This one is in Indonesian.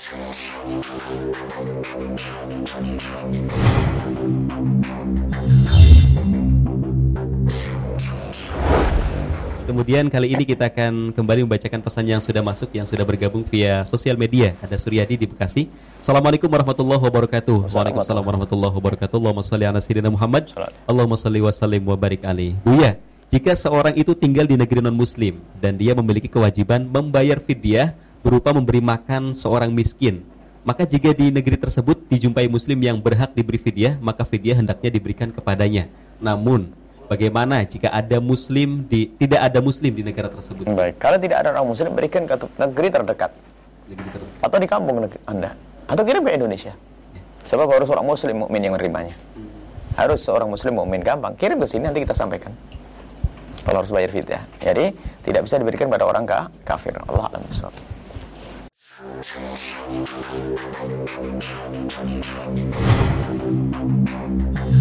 Kemudian kali ini kita akan kembali membacakan pesan yang sudah masuk yang sudah bergabung via sosial media. Ada Suryadi di Bekasi. Assalamualaikum warahmatullahi wabarakatuh. Waalaikumsalam warahmatullahi wabarakatuh. Allahumma shalli ala sayyidina Muhammad. Allahumma shalli wa sallim wa barik alaih. Buya, jika seorang itu tinggal di negeri non muslim dan dia memiliki kewajiban membayar fidyah berupa memberi makan seorang miskin, maka jika di negeri tersebut dijumpai muslim yang berhak diberi fidyah, maka fidyah hendaknya diberikan kepadanya. Namun Bagaimana jika ada muslim di tidak ada muslim di negara tersebut? Baik, kalau tidak ada orang muslim berikan ke negeri terdekat. Negeri terdekat. Atau di kampung Anda. Atau kirim ke Indonesia. Sebab harus orang muslim mukmin yang menerimanya. Harus seorang muslim mukmin gampang. Kirim ke sini nanti kita sampaikan. Kalau harus bayar fidyah. Jadi tidak bisa diberikan pada orang kafir. Allah alam Thank you.